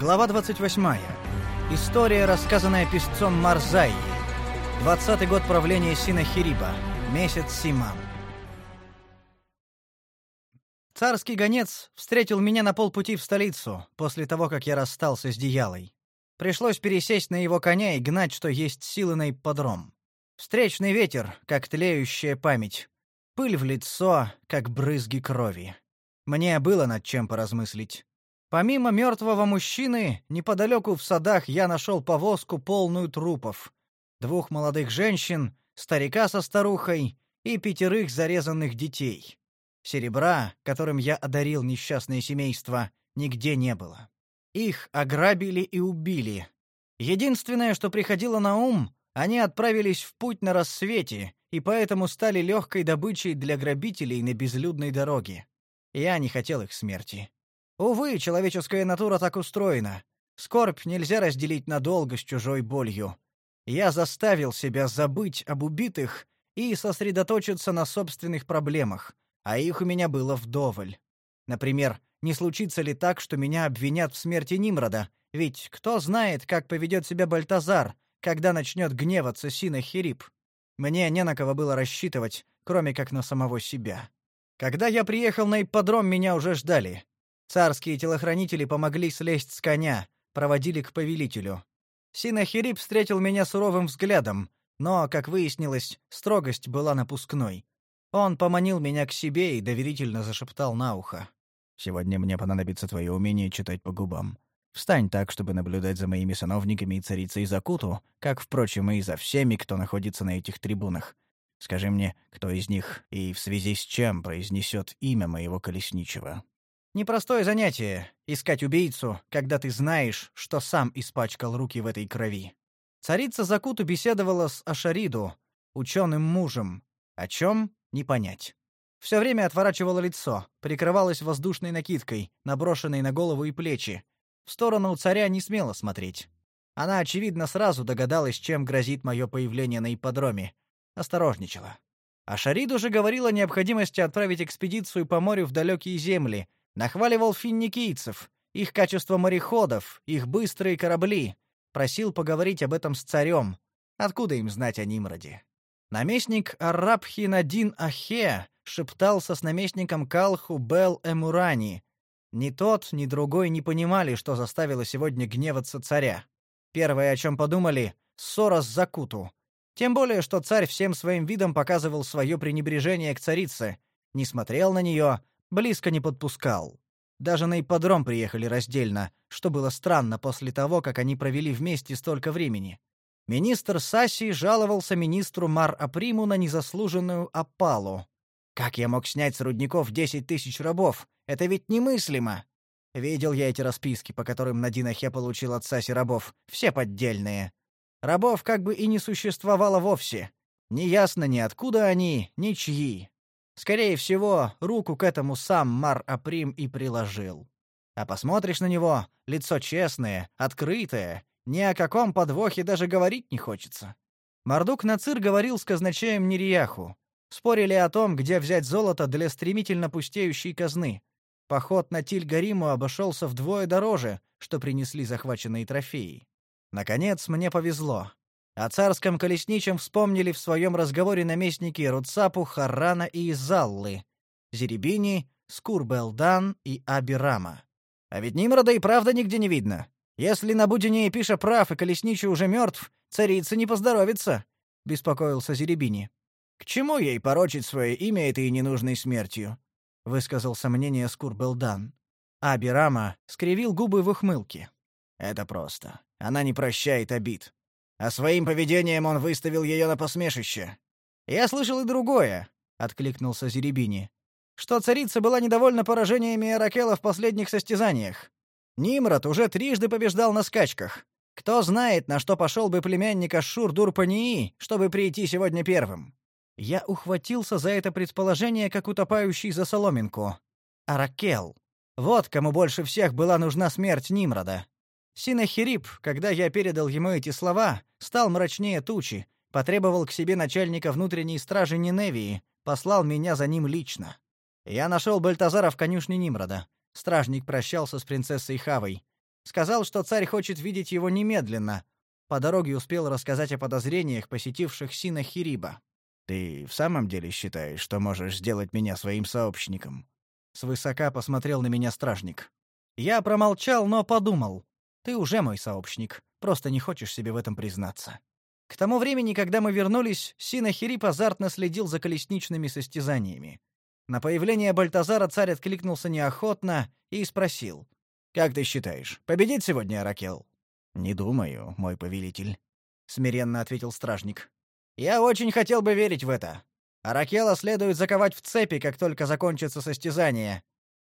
Глава 28. История, рассказанная писцом Марзаи. 20 год правления Синахириба. Месяц Симам. Царский гонец встретил меня на полпути в столицу, после того, как я расстался с Диялой. Пришлось пересесть на его коня и гнать, что есть силы на ипподром. Встречный ветер, как тлеющая память. Пыль в лицо, как брызги крови. Мне было над чем поразмыслить. Помимо мертвого мужчины, неподалеку в садах я нашел повозку, полную трупов. Двух молодых женщин, старика со старухой и пятерых зарезанных детей. Серебра, которым я одарил несчастное семейство, нигде не было. Их ограбили и убили. Единственное, что приходило на ум, они отправились в путь на рассвете и поэтому стали легкой добычей для грабителей на безлюдной дороге. Я не хотел их смерти. Увы, человеческая натура так устроена. Скорбь нельзя разделить надолго с чужой болью. Я заставил себя забыть об убитых и сосредоточиться на собственных проблемах, а их у меня было вдоволь. Например, не случится ли так, что меня обвинят в смерти Нимрода? Ведь кто знает, как поведет себя Бальтазар, когда начнет гневаться Синахирип? Мне не на кого было рассчитывать, кроме как на самого себя. Когда я приехал на ипподром, меня уже ждали. Царские телохранители помогли слезть с коня, проводили к повелителю. Синахирип встретил меня суровым взглядом, но, как выяснилось, строгость была напускной. Он поманил меня к себе и доверительно зашептал на ухо. «Сегодня мне понадобится твое умение читать по губам. Встань так, чтобы наблюдать за моими сановниками и царицей Закуту, как, впрочем, и за всеми, кто находится на этих трибунах. Скажи мне, кто из них и в связи с чем произнесет имя моего колесничего». Непростое занятие — искать убийцу, когда ты знаешь, что сам испачкал руки в этой крови. Царица Закуту беседовала с Ашариду, ученым мужем. О чем — не понять. Все время отворачивала лицо, прикрывалась воздушной накидкой, наброшенной на голову и плечи. В сторону царя не смела смотреть. Она, очевидно, сразу догадалась, чем грозит мое появление на ипподроме. Осторожничала. Ашариду же говорила о необходимости отправить экспедицию по морю в далекие земли — Нахваливал финикийцев, их качество мореходов, их быстрые корабли. Просил поговорить об этом с царем. Откуда им знать о Нимроде? Наместник Арабхи Надин Ахе шептался с наместником Калху Бел Эмурани. Ни тот, ни другой не понимали, что заставило сегодня гневаться царя. Первое, о чем подумали — ссора с Закуту. Тем более, что царь всем своим видом показывал свое пренебрежение к царице, не смотрел на нее, близко не подпускал. Даже на ипподром приехали раздельно, что было странно после того, как они провели вместе столько времени. Министр Саси жаловался министру Мар-Априму на незаслуженную опалу. Как я мог снять с рудников десять тысяч рабов? Это ведь немыслимо. Видел я эти расписки, по которым Надинахе получил от Саси рабов, все поддельные. Рабов как бы и не существовало вовсе. Неясно ни откуда они, ни чьи. Скорее всего, руку к этому сам Мар-Априм и приложил. А посмотришь на него, лицо честное, открытое, ни о каком подвохе даже говорить не хочется. Мардук Нацир говорил с казначеем Нерияху. Спорили о том, где взять золото для стремительно пустеющей казны. Поход на Тиль-Гариму обошелся вдвое дороже, что принесли захваченные трофеи. Наконец, мне повезло. О царском колесничем вспомнили в своем разговоре наместники Руцапу, Харрана и Изаллы, Зеребини, Скурбелдан и Абирама. А ведь Нимрода и правда нигде не видно. Если на Будине Пиша прав и колесничий уже мертв, царица не поздоровится, — беспокоился Зеребини. «К чему ей порочить свое имя этой ненужной смертью?» — высказал сомнение Скурбелдан. Абирама скривил губы в ухмылке. «Это просто. Она не прощает обид а своим поведением он выставил ее на посмешище. Я слышал и другое, откликнулся Зеребини. Что царица была недовольна поражениями Аракела в последних состязаниях. Нимрод уже трижды побеждал на скачках. Кто знает, на что пошел бы племянник Ашшур-Дурпании, чтобы прийти сегодня первым. Я ухватился за это предположение, как утопающий за соломинку. Аракел. Вот кому больше всех была нужна смерть Нимрода. Синахирип, когда я передал ему эти слова, стал мрачнее тучи, потребовал к себе начальника внутренней стражи Ниневии, послал меня за ним лично. Я нашел Бальтазара в конюшне Нимрода. Стражник прощался с принцессой Хавой. Сказал, что царь хочет видеть его немедленно. По дороге успел рассказать о подозрениях, посетивших Сина Хириба. «Ты в самом деле считаешь, что можешь сделать меня своим сообщником?» Свысока посмотрел на меня стражник. Я промолчал, но подумал. Ты уже мой сообщник, просто не хочешь себе в этом признаться. К тому времени, когда мы вернулись, Синахирип азартно следил за колесничными состязаниями. На появление Бальтазара царь откликнулся неохотно и спросил. «Как ты считаешь, победит сегодня Аракел?» «Не думаю, мой повелитель», — смиренно ответил стражник. «Я очень хотел бы верить в это. Аракела следует заковать в цепи, как только закончится состязание.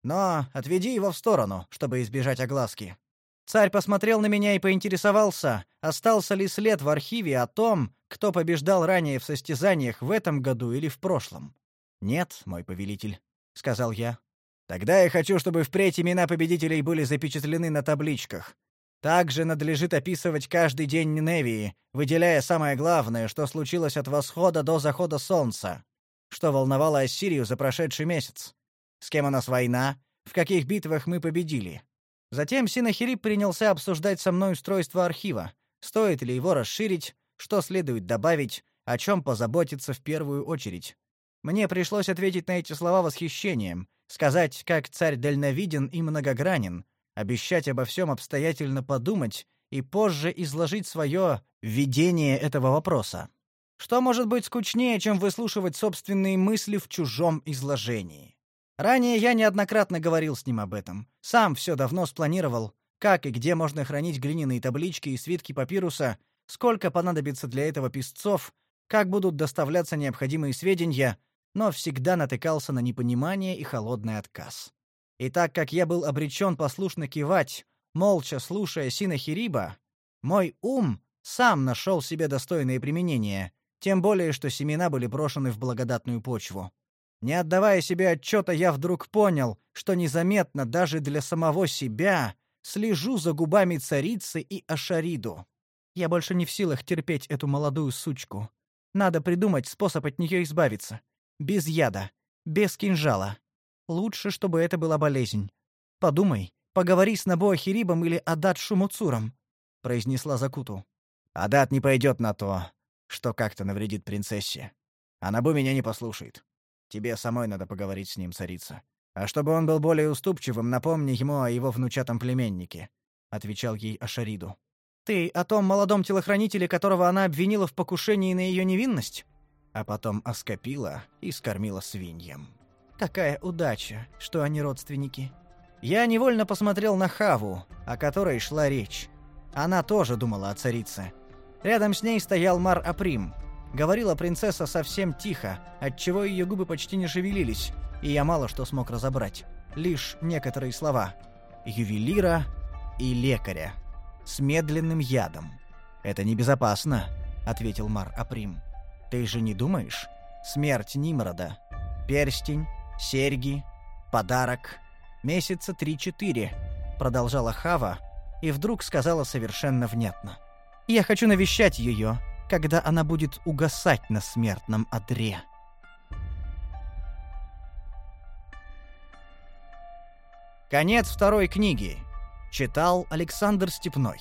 Но отведи его в сторону, чтобы избежать огласки. Царь посмотрел на меня и поинтересовался, остался ли след в архиве о том, кто побеждал ранее в состязаниях в этом году или в прошлом. «Нет, мой повелитель», — сказал я. «Тогда я хочу, чтобы впредь имена победителей были запечатлены на табличках. Также надлежит описывать каждый день Невии, выделяя самое главное, что случилось от восхода до захода солнца, что волновало Ассирию за прошедший месяц. С кем у нас война, в каких битвах мы победили, Затем Синахирип принялся обсуждать со мной устройство архива, стоит ли его расширить, что следует добавить, о чем позаботиться в первую очередь. Мне пришлось ответить на эти слова восхищением, сказать, как царь дальновиден и многогранен, обещать обо всем обстоятельно подумать и позже изложить свое видение этого вопроса. Что может быть скучнее, чем выслушивать собственные мысли в чужом изложении? Ранее я неоднократно говорил с ним об этом. Сам все давно спланировал, как и где можно хранить глиняные таблички и свитки папируса, сколько понадобится для этого писцов, как будут доставляться необходимые сведения, но всегда натыкался на непонимание и холодный отказ. И так как я был обречен послушно кивать, молча слушая Синахириба, мой ум сам нашел себе достойное применение, тем более что семена были брошены в благодатную почву. Не отдавая себе отчета, я вдруг понял, что незаметно даже для самого себя слежу за губами царицы и Ашариду. Я больше не в силах терпеть эту молодую сучку. Надо придумать способ от нее избавиться. Без яда, без кинжала. Лучше, чтобы это была болезнь. Подумай, поговори с Набоахирибом или Адат Шумуцуром, произнесла Закуту. Адат не пойдет на то, что как-то навредит принцессе. А Набу меня не послушает. Тебе самой надо поговорить с ним, царица. А чтобы он был более уступчивым, напомни ему о его внучатом племеннике», — отвечал ей Ашариду. «Ты о том молодом телохранителе, которого она обвинила в покушении на ее невинность?» А потом оскопила и скормила свиньям. «Какая удача, что они родственники!» Я невольно посмотрел на Хаву, о которой шла речь. Она тоже думала о царице. Рядом с ней стоял Мар Априм, Говорила принцесса совсем тихо, отчего ее губы почти не шевелились, и я мало что смог разобрать. Лишь некоторые слова. «Ювелира» и «лекаря». С медленным ядом. «Это небезопасно», — ответил Мар Априм. «Ты же не думаешь? Смерть Нимрода. Перстень, серьги, подарок. Месяца три-четыре», — продолжала Хава, и вдруг сказала совершенно внятно. «Я хочу навещать ее, когда она будет угасать на смертном одре. Конец второй книги. Читал Александр Степной.